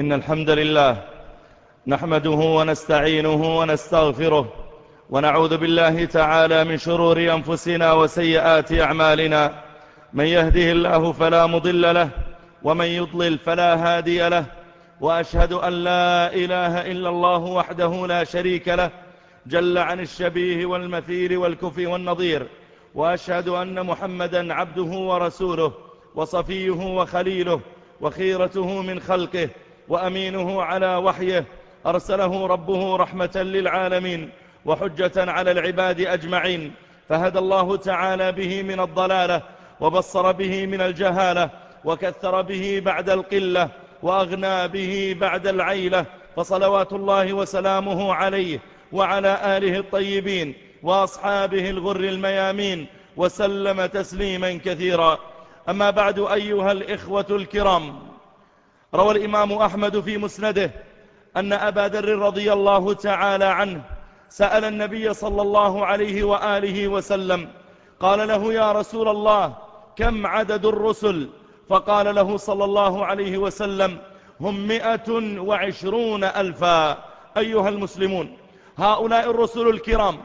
إن الحمد لله نحمده ونستعينه ونستغفره ونعوذ بالله تعالى من شرور أنفسنا وسيئات أعمالنا. من يهده الله فلا مضل له ومن يضلل فلا هادي له. وأشهد أن لا إله إلا الله وحده لا شريك له جل عن الشبيه والمثير والكفي والنظير. وأشهد أن محمدا عبده ورسوله وصفيه وخليله وخيرته من خلقه وأمينه على وحيه أرسله ربه رحمة للعالمين وحجة على العباد أجمعين. فهدى الله تعالى به من الضلالة وبصر به من الجهالة وكثر به بعد القلة وأغنى به بعد العيلة. فصلوات الله وسلامه عليه وعلى آله الطيبين وأصحابه الغر الميامين وسلم تسليما كثيرا. أما بعد أيها الإخوة الكرام روى الإمام أحمد في مسنده أن أبا ذر رضي الله تعالى عنه سأل النبي صلى الله عليه وآله وسلم قال له يا رسول الله كم عدد الرسل؟ فقال له صلى الله عليه وسلم هم مئة وعشرون ألفا. أيها المسلمون هؤلاء الرسل الكرام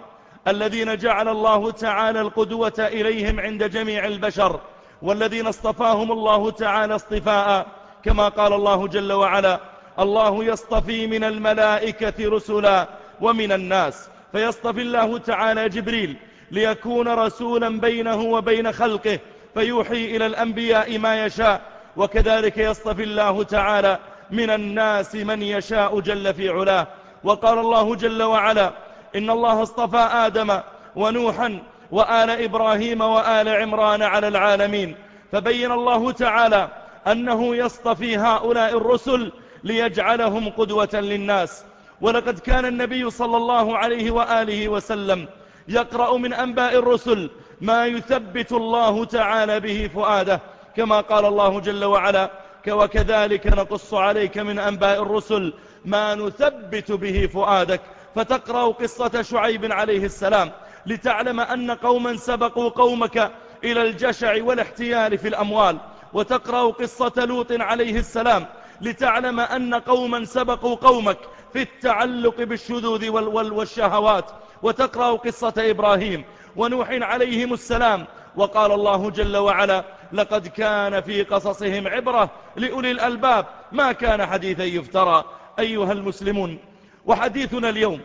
الذين جعل الله تعالى القدوة إليهم عند جميع البشر والذين اصطفاهم الله تعالى اصطفاء كما قال الله جل وعلا الله يصطفي من الملائكة رسلا ومن الناس فيصطفي الله تعالى جبريل ليكون رسولا بينه وبين خلقه فيوحي إلى الأنبياء ما يشاء. وكذلك يصطفي الله تعالى من الناس من يشاء جل في علاه. وقال الله جل وعلا إن الله اصطفى آدم ونوحا وآل إبراهيم وآل عمران على العالمين فبين الله تعالى أنه يصطفي هؤلاء الرسل ليجعلهم قدوة للناس. ولقد كان النبي صلى الله عليه وآله وسلم يقرأ من أنباء الرسل ما يثبت الله تعالى به فؤاده كما قال الله جل وعلا وكذلك نقص عليك من أنباء الرسل ما نثبت به فؤادك فتقرأ قصة شعيب عليه السلام لتعلم أن قوما سبقوا قومك إلى الجشع والاحتيال في الأموال. وتقرأ قصة لوط عليه السلام لتعلم أن قوما سبقوا قومك في التعلق بالشذوذ والشهوات. وتقرأ قصة إبراهيم ونوح عليهم السلام. وقال الله جل وعلا لقد كان في قصصهم عبرة لأولي الألباب. ما كان حديثا يفترى أيها المسلمون. وحديثنا اليوم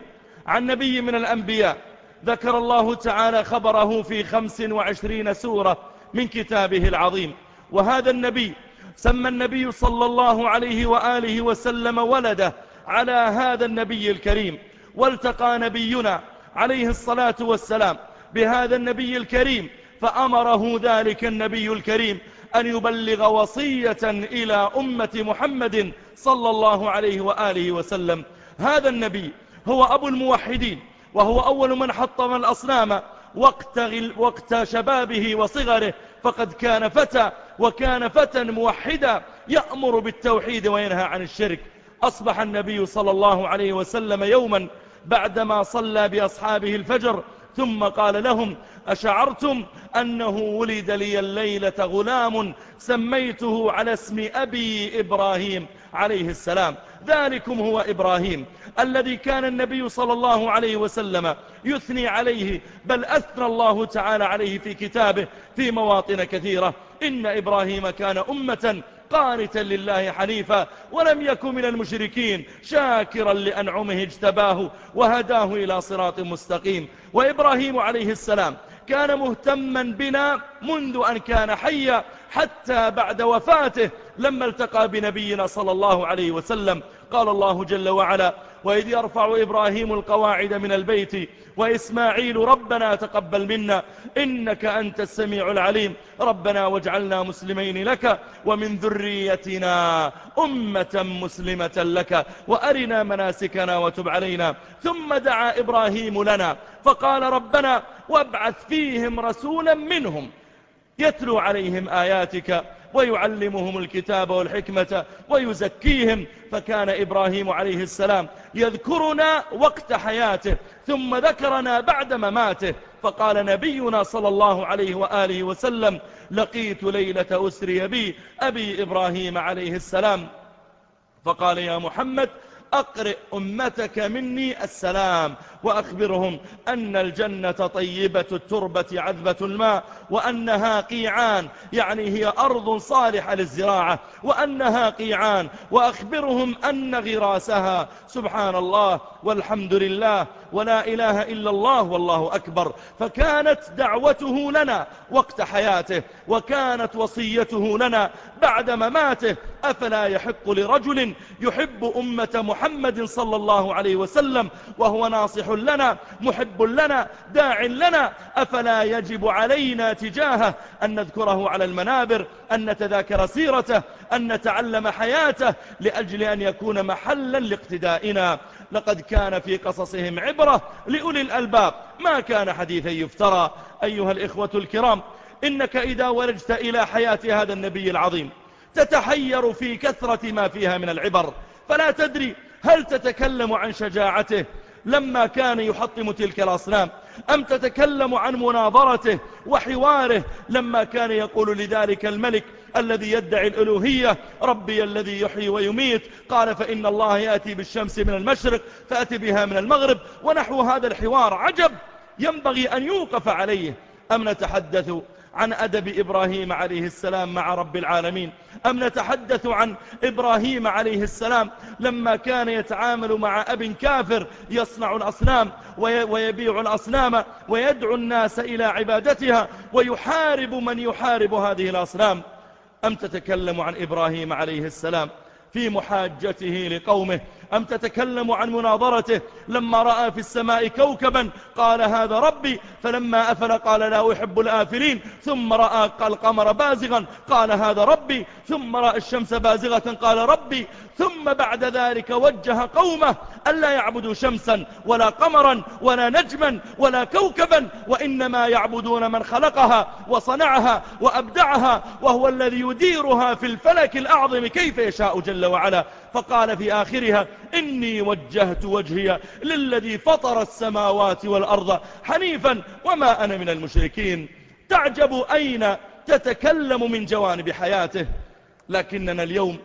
عن نبي من الأنبياء ذكر الله تعالى خبره في خمس وعشرين سورة من كتابه العظيم. وهذا النبي سمى النبي صلى الله عليه وآله وسلم ولده على هذا النبي الكريم والتقى نبينا عليه الصلاة والسلام بهذا النبي الكريم فأمره ذلك النبي الكريم أن يبلغ وصية إلى أمة محمد صلى الله عليه وآله وسلم. هذا النبي هو أبو الموحدين وهو أول من حطم الأصنام وقت, وقت شبابه وصغره فقد كان فتى وكان فتى موحدا يأمر بالتوحيد وينهى عن الشرك. أصبح النبي صلى الله عليه وسلم يوما بعدما صلى بأصحابه الفجر ثم قال لهم أشعرتم أنه ولد لي الليلة غلام سميته على اسم أبي إبراهيم عليه السلام. ذلكم هو إبراهيم الذي كان النبي صلى الله عليه وسلم يثني عليه بل أثنى الله تعالى عليه في كتابه في مواطن كثيرة. إن إبراهيم كان أمة قانتا لله حنيفا ولم يكن من المشركين شاكرا لأنعمه اجتباه وهداه إلى صراط مستقيم. وإبراهيم عليه السلام كان مهتما بنا منذ أن كان حيا حتى بعد وفاته لما التقى بنبينا صلى الله عليه وسلم. قال الله جل وعلا وإذ يرفع إبراهيم القواعد من البيت وإسماعيل ربنا تقبل منا إنك أنت السميع العليم. ربنا واجعلنا مسلمين لك ومن ذريتنا أمة مسلمة لك. وأرنا مناسكنا وتب علينا. ثم دعا إبراهيم لنا فقال ربنا وابعث فيهم رسولا منهم يتلو عليهم آياتك ويعلمهم الكتاب والحكمة ويزكيهم. فكان إبراهيم عليه السلام يذكرنا وقت حياته ثم ذكرنا بعد مماته. فقال نبينا صلى الله عليه وآله وسلم لقيت ليلة أسري بي أبي إبراهيم عليه السلام. فقال يا محمد أقرئ أمتك مني السلام. وأخبرهم أن الجنة طيبة التربة عذبة الماء وأنها قيعان يعني هي أرض صالحة للزراعة وأنها قيعان وأخبرهم أن غراسها. سبحان الله والحمد لله ولا إله إلا الله والله أكبر. فكانت دعوته لنا وقت حياته وكانت وصيته لنا بعد مماته. أفلا يحق لرجل يحب أمة محمد صلى الله عليه وسلم وهو ناصح لنا محب لنا داع لنا أفلا يجب علينا تجاهه؟ أن نذكره على المنابر أن نتذاكر سيرته أن نتعلم حياته لأجل أن يكون محلا لاقتدائنا. لقد كان في قصصهم عبرة لأولي الألباب. ما كان حديثا يفترى. أيها الإخوة الكرام إنك إذا ولجت إلى حياة هذا النبي العظيم تتحير في كثرة ما فيها من العبر. فلا تدري هل تتكلم عن شجاعته لما كان يحطم تلك الأصنام. أم تتكلم عن مناظرته وحواره لما كان يقول لذلك الملك الذي يدعي الألوهية ربي الذي يحيي ويميت. قال فإن الله يأتي بالشمس من المشرق فأتي بها من المغرب. ونحو هذا الحوار عجب ينبغي أن يوقف عليه. أم نتحدث عن أدب إبراهيم عليه السلام مع رب العالمين أم نتحدث عن إبراهيم عليه السلام لما كان يتعامل مع أب كافر يصنع الأصنام ويبيع الأصنام ويدعو الناس إلى عبادتها ويحارب من يحارب هذه الأصنام. أم تتكلم عن إبراهيم عليه السلام في محاجته لقومه أم تتكلم عن مناظرته؟ لما رأى في السماء كوكبا قال هذا ربي. فلما أفل قال لا أحب الآفلين. ثم رأى القمر بازغا قال هذا ربي. ثم رأى الشمس بازغة قال ربي. ثم بعد ذلك وجه قومه ألا يعبدوا شمسا ولا قمرا ولا نجما ولا كوكبا وإنما يعبدون من خلقها وصنعها وأبدعها وهو الذي يديرها في الفلك الأعظم كيف يشاء جل وعلا. فقال في آخرها إني وجهت وجهي للذي فطر السماوات والأرض حنيفا وما أنا من المشركين. تعجب أين تتكلم من جوانب حياته؟ لكننا اليوم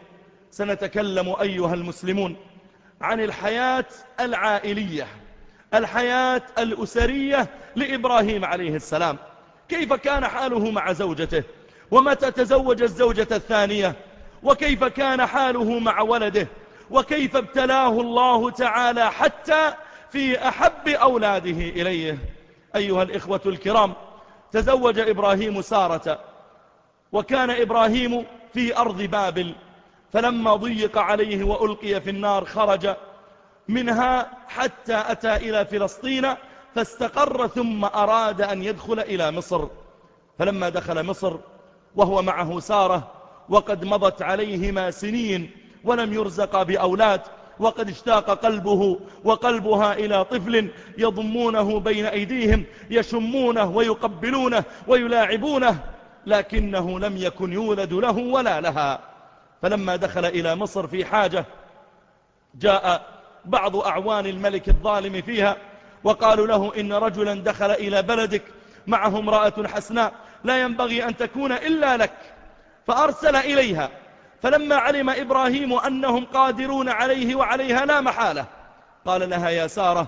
سنتكلم أيها المسلمون عن الحياة العائلية الحياة الأسرية لإبراهيم عليه السلام. كيف كان حاله مع زوجته؟ ومتى تزوج الزوجة الثانية؟ وكيف كان حاله مع ولده وكيف ابتلاه الله تعالى حتى في أحب أولاده إليه. أيها الإخوة الكرام تزوج إبراهيم سارة وكان إبراهيم في أرض بابل فلما ضيق عليه وألقي في النار خرج منها حتى أتى إلى فلسطين فاستقر ثم أراد أن يدخل إلى مصر. فلما دخل مصر وهو معه سارة وقد مضت عليهما سنين ولم يرزق بأولاد وقد اشتاق قلبه وقلبها إلى طفل يضمونه بين أيديهم يشمونه ويقبلونه ويلاعبونه لكنه لم يكن يولد له ولا لها. فلما دخل إلى مصر في حاجة جاء بعض أعوان الملك الظالم فيها وقالوا له إن رجلا دخل إلى بلدك معه امرأة حسناء لا ينبغي أن تكون إلا لك. فأرسل إليها. فلما علم إبراهيم أنهم قادرون عليه وعليها لا محالة. قال لها يا سارة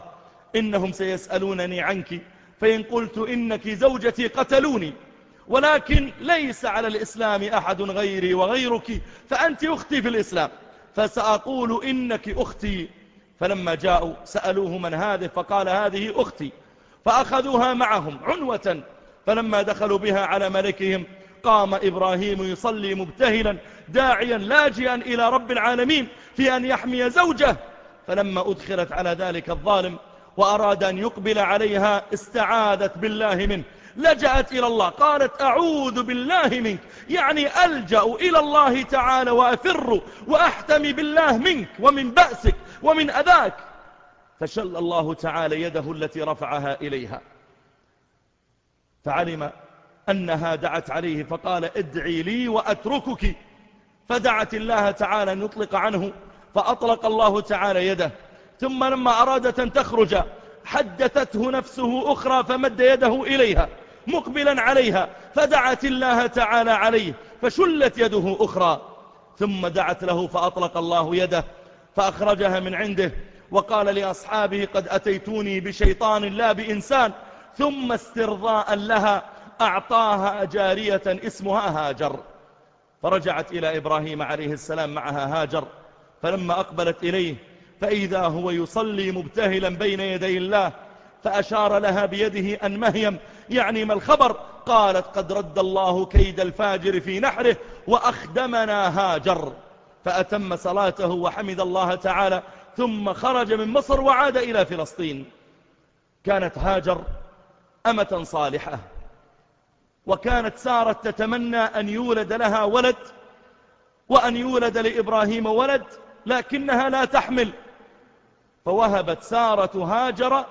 إنهم سيسألونني عنك فإن قلت إنك زوجتي قتلوني. ولكن ليس على الإسلام أحد غيري وغيرك فأنت أختي في الإسلام. فسأقول إنك أختي. فلما جاءوا سألوه من هذه فقال هذه أختي. فأخذوها معهم عنوة. فلما دخلوا بها على ملكهم قام إبراهيم يصلي مبتهلا داعيا لاجئا إلى رب العالمين في أن يحمي زوجه. فلما أدخلت على ذلك الظالم وأراد أن يقبل عليها استعاذت بالله منه. لجأت إلى الله قالت أعوذ بالله منك. يعني ألجأ إلى الله تعالى وأفر وأحتمي بالله منك ومن بأسك ومن أذاك. فشل الله تعالى يده التي رفعها إليها. فعلم أنها دعت عليه فقال ادعي لي وأتركك. فدعت الله تعالى أن يطلق عنه فأطلق الله تعالى يده. ثم لما أرادت أن تخرج حدثته نفسه أخرى فمد يده إليها مقبلا عليها. فدعت الله تعالى عليه فشلت يده أخرى. ثم دعت له فأطلق الله يده فأخرجها من عنده. وقال لأصحابه قد أتيتوني بشيطان لا بإنسان ثم استرضاء لها. أعطاها جارية اسمها هاجر. فرجعت إلى إبراهيم عليه السلام معها هاجر. فلما أقبلت إليه فإذا هو يصلي مبتهلا بين يدي الله فأشار لها بيده أن مهيم يعني ما الخبر؟ قالت قد رد الله كيد الفاجر في نحره وأخدمنا هاجر. فأتم صلاته وحمد الله تعالى ثم خرج من مصر وعاد إلى فلسطين. كانت هاجر أمة صالحة. وكانت سارة تتمنى أن يولد لها ولد وأن يولد لإبراهيم ولد لكنها لا تحمل. فوهبت سارة هاجر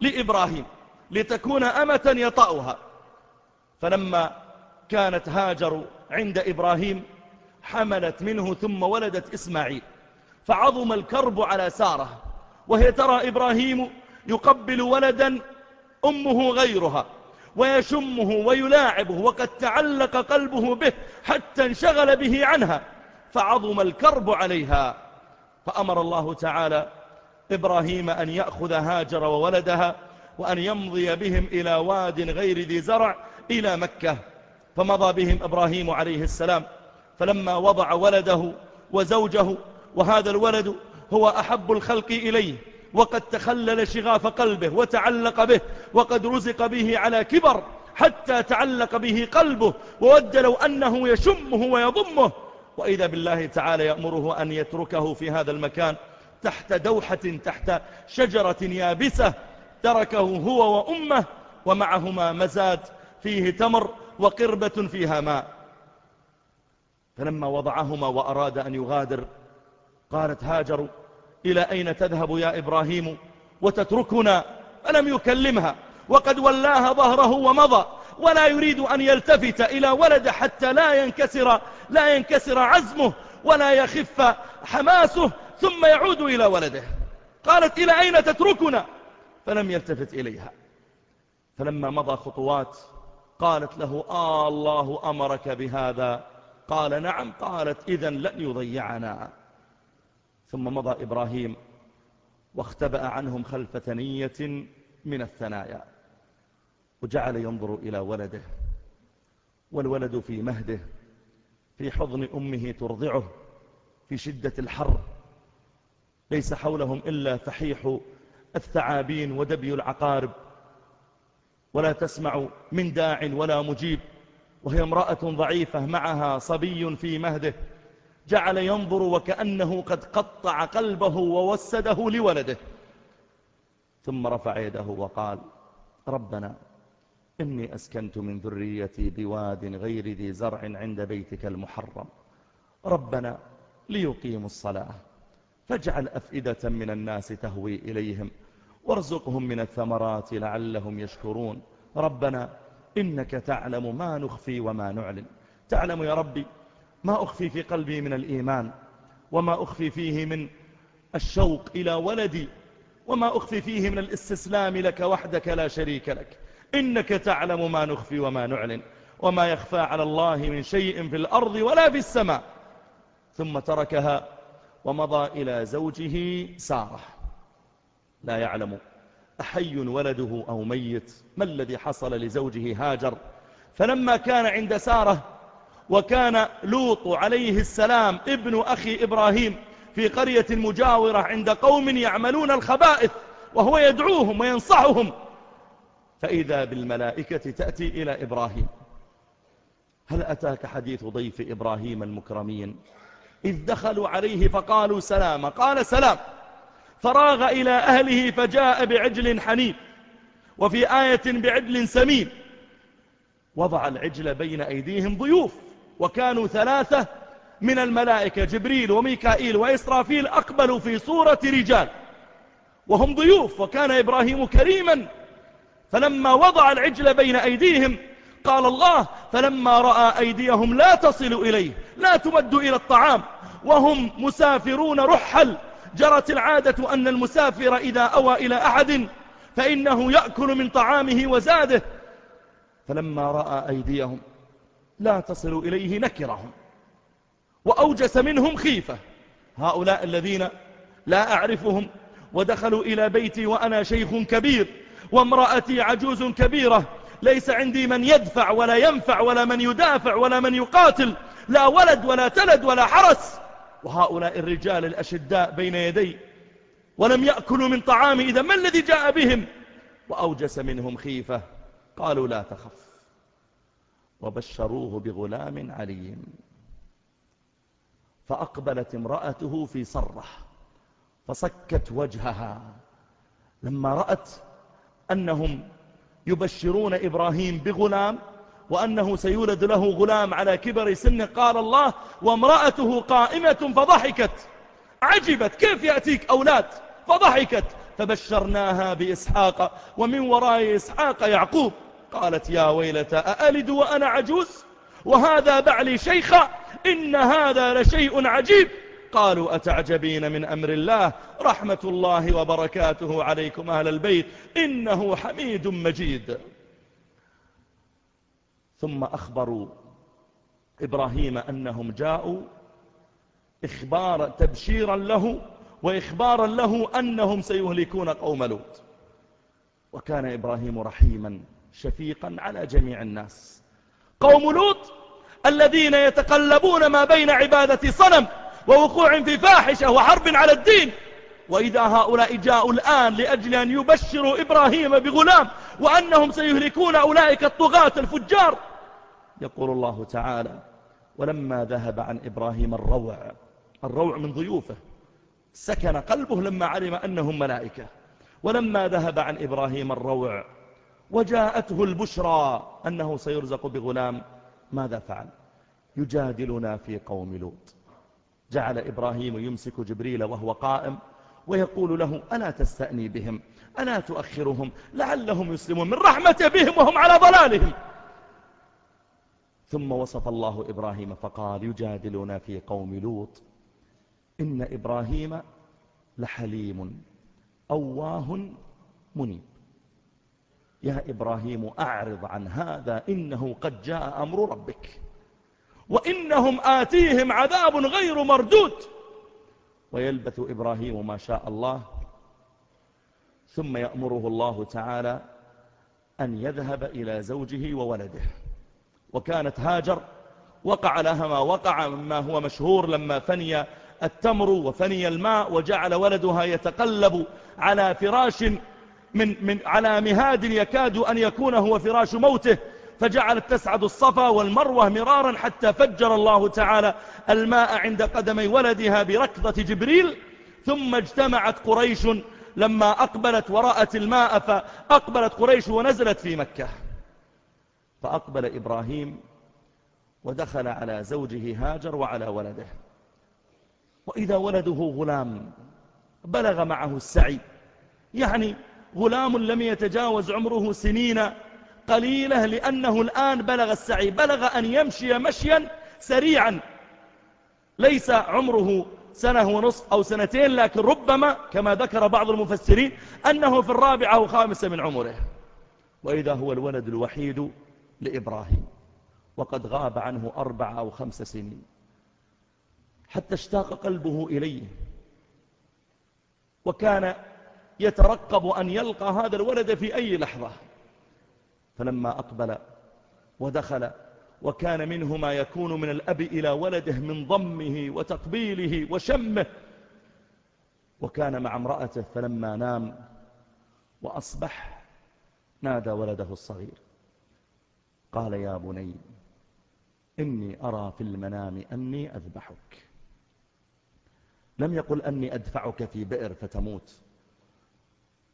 لإبراهيم لتكون أمة يطأها. فلما كانت هاجر عند إبراهيم حملت منه ثم ولدت إسماعيل. فعظم الكرب على سارة وهي ترى إبراهيم يقبل ولدا أمه غيرها. ويشمه ويلاعبه وقد تعلق قلبه به حتى انشغل به عنها فعظم الكرب عليها. فأمر الله تعالى إبراهيم أن يأخذ هاجر وولدها وأن يمضي بهم إلى واد غير ذي زرع إلى مكة. فمضى بهم إبراهيم عليه السلام فلما وضع ولده وزوجه وهذا الولد هو أحب الخلق إليه. وقد تخلل شغاف قلبه وتعلق به وقد رزق به على كبر حتى تعلق به قلبه وود لو أنه يشمه ويضمه. وإذا بالله تعالى يأمره أن يتركه في هذا المكان تحت دوحة تحت شجرة يابسة تركه هو وأمه ومعهما مزاد فيه تمر وقربة فيها ماء. فلما وضعهما وأراد أن يغادر قالت هاجر إلى أين تذهب يا إبراهيم وتتركنا؟ ألم يكلمها؟ وقد ولاها ظهره ومضى ولا يريد أن يلتفت إلى ولد حتى لا ينكسر, لا ينكسر عزمه ولا يخف حماسه ثم يعود إلى ولده. قالت إلى أين تتركنا؟ فلم يلتفت إليها. فلما مضى خطوات قالت له آه الله أمرك بهذا. قال نعم قالت إذا لن يضيعنا. ثم مضى إبراهيم واختبأ عنهم خلف ثنية من الثنايا وجعل ينظر إلى ولده والولد في مهده في حضن أمه ترضعه في شدة الحر. ليس حولهم إلا فحيح الثعابين ودبي العقارب. ولا تسمع من داع ولا مجيب وهي امرأة ضعيفة معها صبي في مهده جعل ينظر وكأنه قد قطع قلبه ووسده لولده. ثم رفع يده وقال ربنا إني أسكنت من ذريتي بواد غير ذي زرع عند بيتك المحرم. ربنا ليقيموا الصلاة فاجعل أفئدة من الناس تهوي إليهم وارزقهم من الثمرات لعلهم يشكرون. ربنا إنك تعلم ما نخفي وما نعلن. تعلم يا ربي ما أخفي في قلبي من الإيمان وما أخفي فيه من الشوق إلى ولدي وما أخفي فيه من الاستسلام لك وحدك لا شريك لك. إنك تعلم ما نخفي وما نعلن وما يخفى على الله من شيء في الأرض ولا في السماء. ثم تركها ومضى إلى زوجه سارة. لا يعلم أحي ولده أو ميت ما الذي حصل لزوجه هاجر. فلما كان عند سارة وكان لوط عليه السلام ابن أخي إبراهيم في قرية مجاورة عند قوم يعملون الخبائث وهو يدعوهم وينصحهم. فإذا بالملائكة تأتي إلى إبراهيم. هل أتاك حديث ضيف إبراهيم المكرمين؟ إذ دخلوا عليه فقالوا سلام. قال سلام. فراغ إلى أهله فجاء بعجل حنيف وفي آية بعجل سمين. وضع العجل بين أيديهم ضيوف. وكانوا ثلاثة من الملائكة جبريل وميكائيل وإسرافيل أقبلوا في صورة رجال وهم ضيوف وكان إبراهيم كريما. فلما وضع العجل بين أيديهم قال الله فلما رأى أيديهم لا تصل إليه لا تمد إلى الطعام وهم مسافرون رحل. جرت العادة أن المسافر إذا أوى إلى أحد فإنه يأكل من طعامه وزاده. فلما رأى أيديهم لا تصل إليه نكرهم. وأوجس منهم خيفة. هؤلاء الذين لا أعرفهم. ودخلوا إلى بيتي وأنا شيخ كبير. وامرأتي عجوز كبيرة. ليس عندي من يدفع ولا ينفع ولا من يدافع ولا من يقاتل. لا ولد ولا تلد ولا حرس. وهؤلاء الرجال الأشداء بين يدي. ولم يأكلوا من طعامي إذا ما الذي جاء بهم؟ وأوجس منهم خيفة. قالوا لا تخف. وبشروه بغلام عليم. فأقبلت امرأته في صرة فصكت وجهها. لما رأت أنهم يبشرون إبراهيم بغلام وأنه سيولد له غلام على كبر سن قال الله وامرأته قائمة فضحكت. عجبت كيف يأتيك أولاد؟ فضحكت. فبشرناها بإسحاق ومن وراء إسحاق يعقوب. قالت يا ويلة أألد وأنا عجوز؟ وهذا بعلي شيخا إن هذا لشيء عجيب. قالوا أتعجبين من أمر الله؟ رحمة الله وبركاته عليكم أهل البيت إنه حميد مجيد. ثم أخبروا إبراهيم أنهم جاءوا إخبار تبشيرا له وإخبارا له أنهم سيهلكون قوم لوط. وكان إبراهيم رحيما. شفيقا على جميع الناس. قوم لوط الذين يتقلبون ما بين عبادة صنم ووقوع في فاحشة وحرب على الدين. وإذا هؤلاء جاءوا الآن لأجل أن يبشروا إبراهيم بغلام وأنهم سيهلكون أولئك الطغاة الفجار. يقول الله تعالى ولما ذهب عن إبراهيم الروع الروع من ضيوفه سكن قلبه لما علم أنهم ملائكة. ولما ذهب عن إبراهيم الروع وجاءته البشرى أنه سيرزق بغلام ماذا فعل؟ يجادلنا في قوم لوط. جعل إبراهيم يمسك جبريل وهو قائم ويقول له ألا تستأني بهم؟ ألا تؤخرهم؟ لعلهم يسلمون. من رحمة بهم وهم على ضلالهم. ثم وصف الله إبراهيم فقال يجادلنا في قوم لوط. إن إبراهيم لحليم أواه منيب. يا إبراهيم أعرض عن هذا إنه قد جاء أمر ربك. وإنهم آتيهم عذاب غير مردود. ويلبث إبراهيم ما شاء الله ثم يأمره الله تعالى أن يذهب إلى زوجه وولده. وكانت هاجر وقع لها ما وقع مما هو مشهور لما فني التمر وفني الماء وجعل ولدها يتقلب على فراش من, من على مهاد يكاد أن يكون هو فراش موته فجعلت تسعد الصفا والمروة مرارا حتى فجر الله تعالى الماء عند قدمي ولدها بركضة جبريل ثم اجتمعت قريش لما أقبلت ورأت الماء فأقبلت قريش ونزلت في مكة. فأقبل إبراهيم ودخل على زوجه هاجر وعلى ولده. وإذا ولده غلام بلغ معه السعي. يعني غلام لم يتجاوز عمره سنين قليلة لأنه الآن بلغ السعي بلغ أن يمشي مشيا سريعا. ليس عمره سنة ونصف أو سنتين لكن ربما كما ذكر بعض المفسرين أنه في الرابعة أو خامسة من عمره. وإذا هو الولد الوحيد لإبراهيم وقد غاب عنه أربع أو خمس سنين. حتى اشتاق قلبه إليه وكان يترقب أن يلقى هذا الولد في أي لحظة. فلما أقبل ودخل وكان منه ما يكون من الأب إلى ولده من ضمه وتقبيله وشمه وكان مع امرأته فلما نام وأصبح نادى ولده الصغير. قال يا بني إني أرى في المنام أني أذبحك. لم يقل أني أدفعك في بئر فتموت.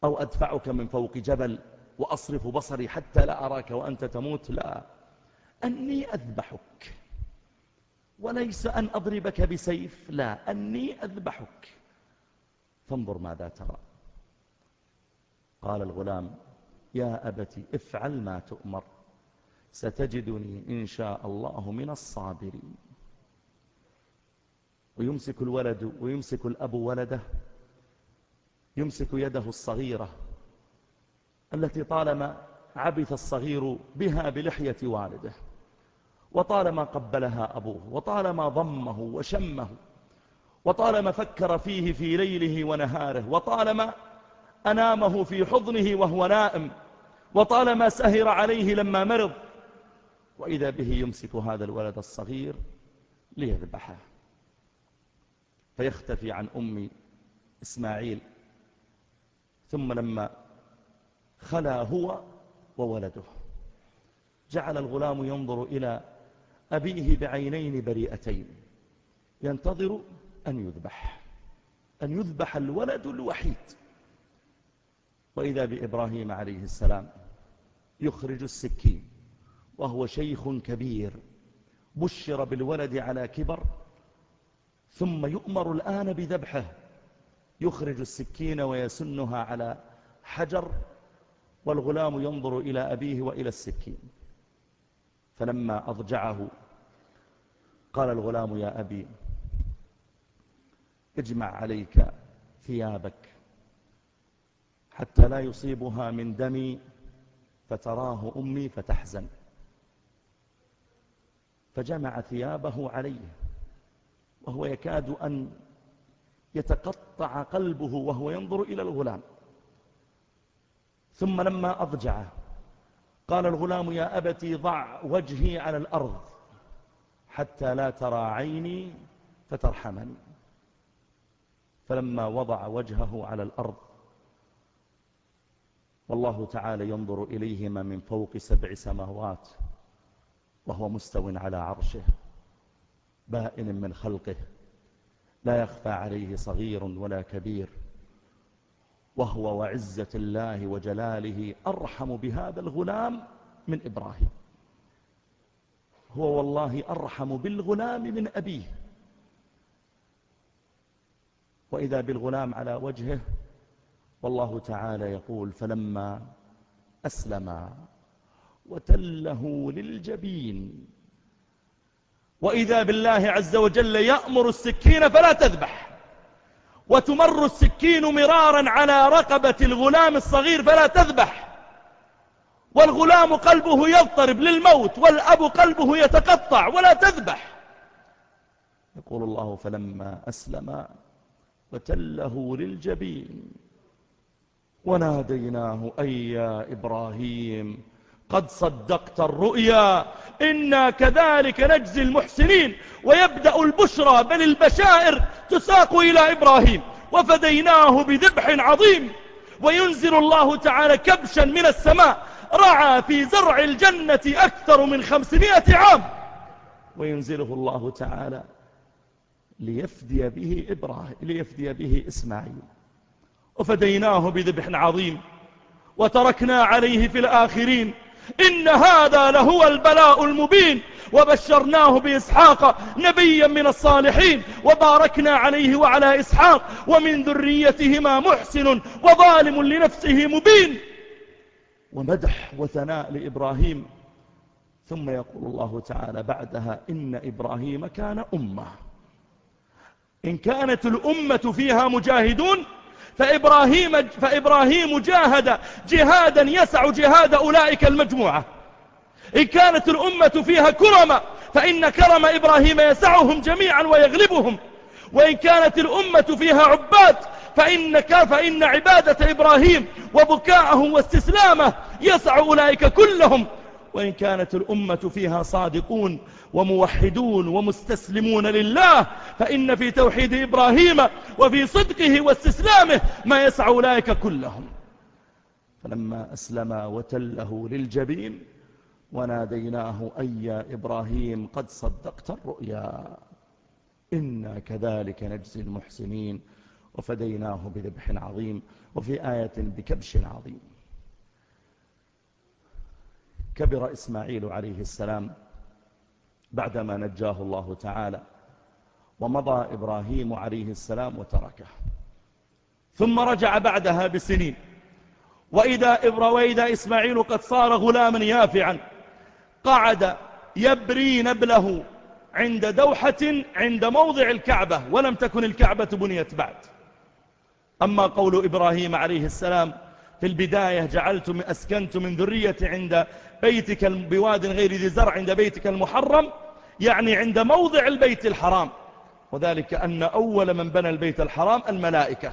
أو أدفعك من فوق جبل وأصرف بصري حتى لا أراك وأنت تموت؟ لا. أني أذبحك. وليس أن أضربك بسيف. لا أني أذبحك. فانظر ماذا ترى. قال الغلام يا أبت افعل ما تؤمر. ستجدني إن شاء الله من الصابرين. ويمسك الولد ويمسك الأب ولده يمسك يده الصغيرة التي طالما عبث الصغير بها بلحية والده وطالما قبلها أبوه وطالما ضمه وشمه وطالما فكر فيه في ليله ونهاره وطالما أنامه في حضنه وهو نائم وطالما سهر عليه لما مرض وإذا به يمسك هذا الولد الصغير ليذبحه. فيختفي عن أم إسماعيل ثم لما خلا هو وولده. جعل الغلام ينظر إلى أبيه بعينين بريئتين. ينتظر أن يذبح. أن يذبح الولد الوحيد. وإذا بإبراهيم عليه السلام يخرج السكين وهو شيخ كبير بشر بالولد على كبر ثم يؤمر الآن بذبحه. يخرج السكين ويسنها على حجر والغلام ينظر إلى أبيه وإلى السكين. فلما أضجعه قال الغلام يا أبي اجمع عليك ثيابك حتى لا يصيبها من دمي فتراه أمي فتحزن. فجمع ثيابه عليه وهو يكاد أن يتقطع قلبه وهو ينظر إلى الغلام. ثم لما أضجعه قال الغلام يا أبتي ضع وجهي على الأرض حتى لا ترى عيني فترحمني. فلما وضع وجهه على الأرض والله تعالى ينظر إليهما من فوق سبع سماوات وهو مستو على عرشه بائن من خلقه. لا يخفى عليه صغير ولا كبير وهو وعزة الله وجلاله أرحم بهذا الغلام من إبراهيم. هو والله أرحم بالغلام من أبيه. وإذا بالغلام على وجهه والله تعالى يقول فلما أسلم وتله للجبين وإذا بالله عز وجل يأمر السكين فلا تذبح وتمر السكين مرارا على رقبة الغلام الصغير فلا تذبح والغلام قلبه يضطرب للموت والأب قلبه يتقطع ولا تذبح يقول الله فلما أسلم وتله للجبين وناديناه أي يا إبراهيم قد صدقت الرؤيا. إنا كذلك نجزي المحسنين. ويبدأ البشرى بل البشائر تساق إلى إبراهيم. وفديناه بذبح عظيم. وينزل الله تعالى كبشا من السماء. رعى في زرع الجنة أكثر من خمسمائة عام. وينزله الله تعالى ليفدي به إبراهيم ليفدي به إسماعيل. وفديناه بذبح عظيم. وتركنا عليه في الآخرين. إن هذا لهو البلاء المبين. وبشرناه بإسحاق نبيا من الصالحين. وباركنا عليه وعلى إسحاق. ومن ذريتهما محسن وظالم لنفسه مبين. ومدح وثناء لإبراهيم. ثم يقول الله تعالى بعدها إن إبراهيم كان أمة. إن كانت الأمة فيها مجاهدون فإبراهيم, فإبراهيم جاهد جهادا يسع جهاد أولئك المجموعة. إن كانت الأمة فيها كرم فإن كرم إبراهيم يسعهم جميعا ويغلبهم. وإن كانت الأمة فيها عباد فإن, فإن عبادة إبراهيم وبكاءه واستسلامه يسع أولئك كلهم. وإن كانت الأمة فيها صادقون وموحدون ومستسلمون لله فإن في توحيد إبراهيم وفي صدقه واستسلامه ما يسع أولئك كلهم. فلما أسلم وتله للجبين وناديناه أي يا إبراهيم قد صدقت الرؤيا. إنا كذلك نجزي المحسنين. وفديناه بذبح عظيم وفي آية بكبش عظيم. كبر إسماعيل عليه السلام. بعدما نجاه الله تعالى ومضى إبراهيم عليه السلام وتركه. ثم رجع بعدها بسنين. وإذا, وإذا إسماعيل قد صار غلاما يافعا قعد يبري نبله عند دوحة عند موضع الكعبة ولم تكن الكعبة بنيت بعد. أما قول إبراهيم عليه السلام في البداية جعلت أسكنت من ذرية عند بيتك بواد غير ذي زرع عند بيتك المحرم يعني عند موضع البيت الحرام. وذلك أن أول من بنى البيت الحرام الملائكة.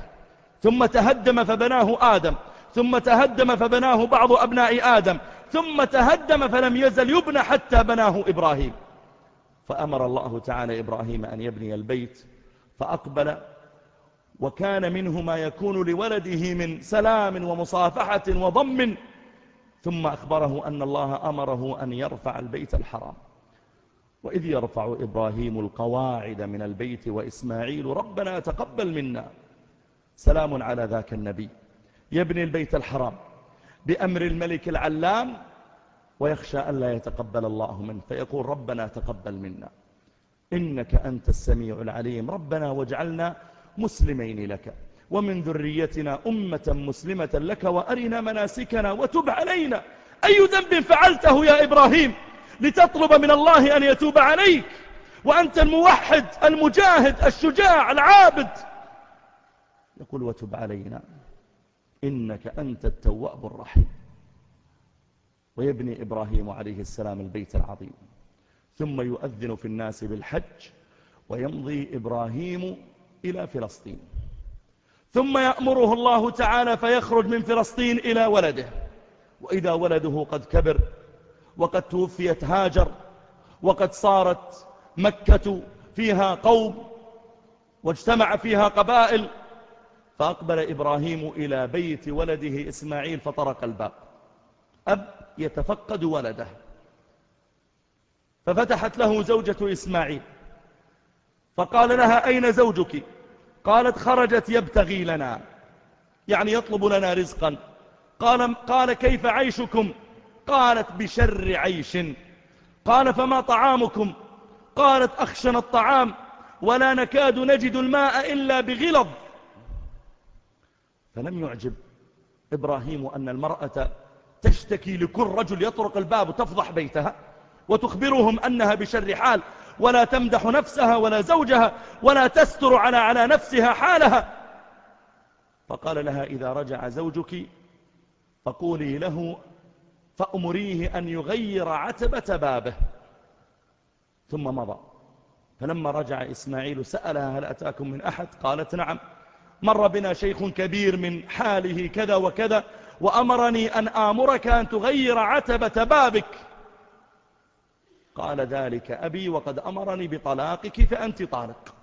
ثم تهدم فبناه آدم. ثم تهدم فبناه بعض أبناء آدم. ثم تهدم فلم يزل يبنى حتى بناه إبراهيم. فأمر الله تعالى إبراهيم أن يبني البيت فأقبل وكان منه ما يكون لولده من سلام ومصافحة وضم ثم أخبره أن الله أمره أن يرفع البيت الحرام. وإذ يرفع إبراهيم القواعد من البيت وإسماعيل ربنا تقبل منا. سلام على ذاك النبي. يبني البيت الحرام. بأمر الملك العلام. ويخشى أن لا يتقبل الله منه. فيقول ربنا تقبل منا. إنك أنت السميع العليم. ربنا واجعلنا مسلمين لك. ومن ذريتنا أمة مسلمة لك وأرنا مناسكنا وتب علينا. أي ذنب فعلته يا إبراهيم لتطلب من الله أن يتوب عليك؟ وأنت الموحد المجاهد الشجاع العابد. يقول وتب علينا. إنك أنت التواب الرحيم. ويبني إبراهيم عليه السلام البيت العظيم. ثم يؤذن في الناس بالحج ويمضي إبراهيم إلى فلسطين. ثم يأمره الله تعالى فيخرج من فلسطين إلى ولده. وإذا ولده قد كبر وقد توفيت هاجر وقد صارت مكة فيها قوم واجتمع فيها قبائل فأقبل إبراهيم إلى بيت ولده إسماعيل فطرق الباب. أب يتفقد ولده. ففتحت له زوجة إسماعيل. فقال لها أين زوجك؟ قالت خرجت يبتغي لنا. يعني يطلب لنا رزقا. قال, قال كيف عيشكم؟ قالت بشر عيش. قال فما طعامكم؟ قالت أخشن الطعام ولا نكاد نجد الماء إلا بغلظ. فلم يعجب إبراهيم أن المرأة تشتكي لكل رجل يطرق الباب وتفضح بيتها وتخبرهم أنها بشر حال. ولا تمدح نفسها ولا زوجها ولا تستر على على نفسها حالها. فقال لها إذا رجع زوجك فقولي له فأمريه أن يغير عتبة بابه. ثم مضى. فلما رجع إسماعيل سألها هل أتاكم من أحد؟ قالت نعم. مر بنا شيخ كبير من حاله كذا وكذا وأمرني أن آمرك أن تغير عتبة بابك. قال ذلك أبي وقد أمرني بطلاقك فأنت طالق.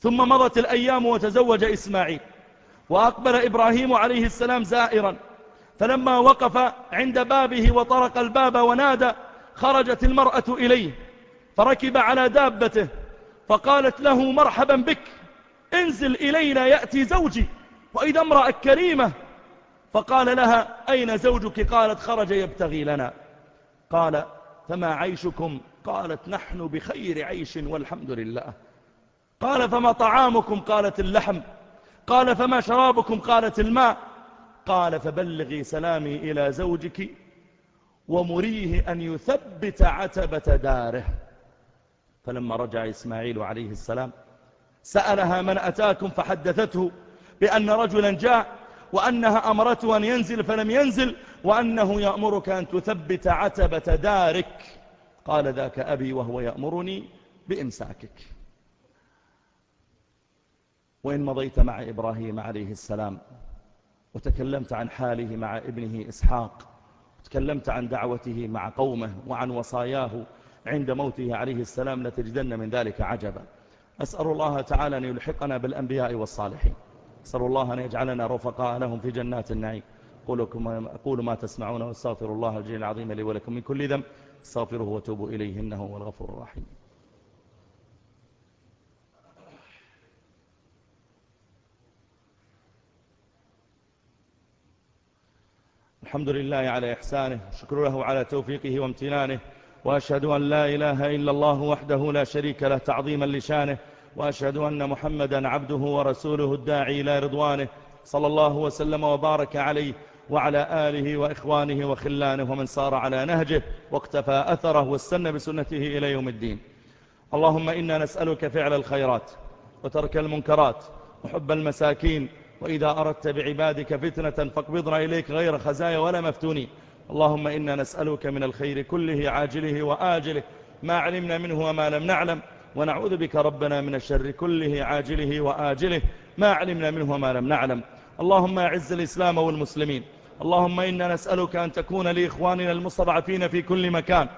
ثم مضت الأيام وتزوج إسماعيل وأقبل إبراهيم عليه السلام زائرا. فلما وقف عند بابه وطرق الباب ونادى خرجت المرأة إليه فركب على دابته فقالت له مرحبا بك انزل إلينا يأتي زوجي وإذا امرأة كريمة. فقال لها أين زوجك؟ قالت خرج يبتغي لنا. قال فما عيشكم؟ قالت نحن بخير عيش والحمد لله. قال فما طعامكم؟ قالت اللحم. قال فما شرابكم؟ قالت الماء. قال فبلغي سلامي إلى زوجك ومريه أن يثبت عتبة داره. فلما رجع إسماعيل عليه السلام سألها من أتاكم؟ فحدثته بأن رجلا جاء وأنها أمرته أن ينزل فلم ينزل. وأنه يأمرك أن تثبت عتبة دارك. قال ذاك أبي وهو يأمرني بإمساكك. وإن مضيت مع إبراهيم عليه السلام وتكلمت عن حاله مع ابنه إسحاق تكلمت عن دعوته مع قومه وعن وصاياه عند موته عليه السلام لتجدن من ذلك عجبا. أسأل الله تعالى أن يلحقنا بالأنبياء والصالحين. أسأل الله أن يجعلنا رفقاء لهم في جنات النعيم. أقول ما تسمعون وأستغفر الله الجليل العظيم لي ولكم من كل ذنب. استغفروه وتوبوا إليه إنه هو الغفور الرحيم. الحمد لله على إحسانه شكر له على توفيقه وامتنانه وأشهد أن لا إله إلا الله وحده لا شريك له تعظيما لشانه وأشهد أن محمدا عبده ورسوله الداعي إلى رضوانه صلى الله وسلم وبارك عليه وعلى آله وإخوانه وخلانه ومن صار على نهجه واقتفى أثره واستنى بسنته إلى يوم الدين. اللهم إنا نسألك فعل الخيرات وترك المنكرات وحب المساكين وإذا أردت بعبادك فتنة فاقبضنا إليك غير خزايا ولا مفتونين اللهم إنا نسألك من الخير كله عاجله وآجله ما علمنا منه وما لم نعلم. ونعوذ بك ربنا من الشر كله عاجله وآجله ما علمنا منه وما لم نعلم. اللهم أعز الإسلام والمسلمين. اللهم إنا نسألك أن تكون لإخواننا المستضعفين في كل مكان.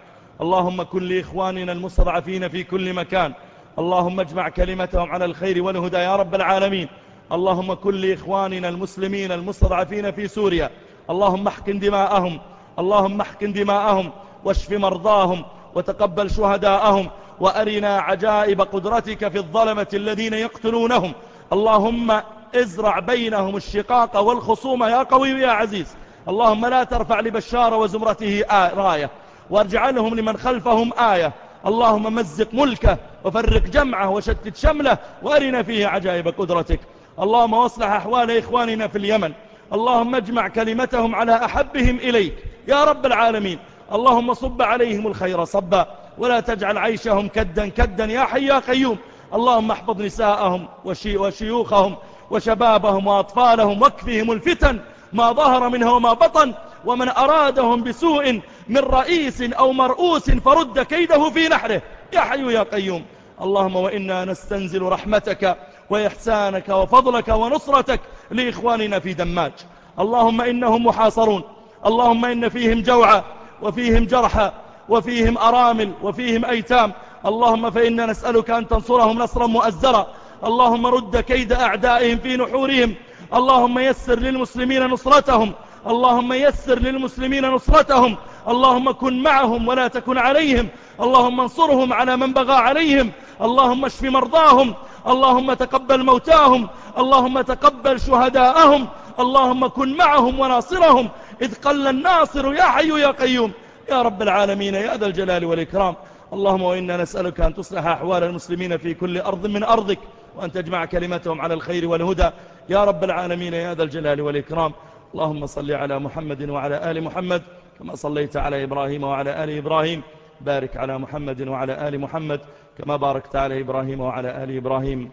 اللهم كن لإخواننا المستضعفين في كل مكان. اللهم اجمع كلمتهم على الخير والهدى يا رب العالمين. اللهم كن لإخواننا المسلمين المستضعفين في سوريا. اللهم احقن دماءهم. اللهم احقن دماءهم. واشف مرضاهم. وتقبل شهداءهم. وأرنا عجائب قدرتك في الظلمة الذين يقتلونهم. اللهم ازرع بينهم الشقاق والخصوم يا قوي يا عزيز. اللهم لا ترفع لبشار وزمرته راية. وارجعلهم لمن خلفهم آية. اللهم مزق ملكه وفرق جمعه وشتت شمله وارنا فيه عجائب قدرتك. اللهم واصلح أحوال إخواننا في اليمن. اللهم اجمع كلمتهم على أحبهم إليك. يا رب العالمين. اللهم صب عليهم الخير صبا. ولا تجعل عيشهم كدا كدا يا حي يا قيوم. اللهم احفظ نساءهم وشيوخهم. وشبابهم وأطفالهم واكفهم الفتن ما ظهر منها وما بطن ومن أرادهم بسوء من رئيس أو مرؤوس فرد كيده في نحره. يا حي يا قيوم اللهم وإنا نستنزل رحمتك وإحسانك وفضلك ونصرتك لإخواننا في دماج. اللهم إنهم محاصرون اللهم إن فيهم جوعى وفيهم جرحى وفيهم أرامل وفيهم أيتام. اللهم فإنا نسألك أن تنصرهم نصرا مؤزرا اللهم رد كيد أعدائهم في نحورهم. اللهم يسر للمسلمين نصرتهم. اللهم يسر للمسلمين نصرتهم. اللهم كن معهم ولا تكن عليهم. اللهم انصرهم على من بغى عليهم. اللهم اشف مرضاهم. اللهم تقبل موتاهم. اللهم تقبل شهداءهم. اللهم كن معهم وناصرهم. إذ قل الناصر يا حي يا قيوم. يا رب العالمين يا ذا الجلال والإكرام. اللهم وإنا نسألك أن تصلح أحوال المسلمين في كل أرض من أرضك. وأن تجمع كلمتهم على الخير والهدى. يا رب العالمين يا ذا الجلال والإكرام. اللهم صل على محمد وعلى آل محمد كما صليت على إبراهيم وعلى آل إبراهيم. بارك على محمد وعلى آل محمد كما باركت على إبراهيم وعلى آل إبراهيم.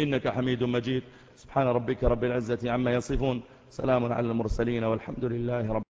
إنك حميد مجيد. سبحان ربك رب العزة عما يصفون. سلام على المرسلين والحمد لله رب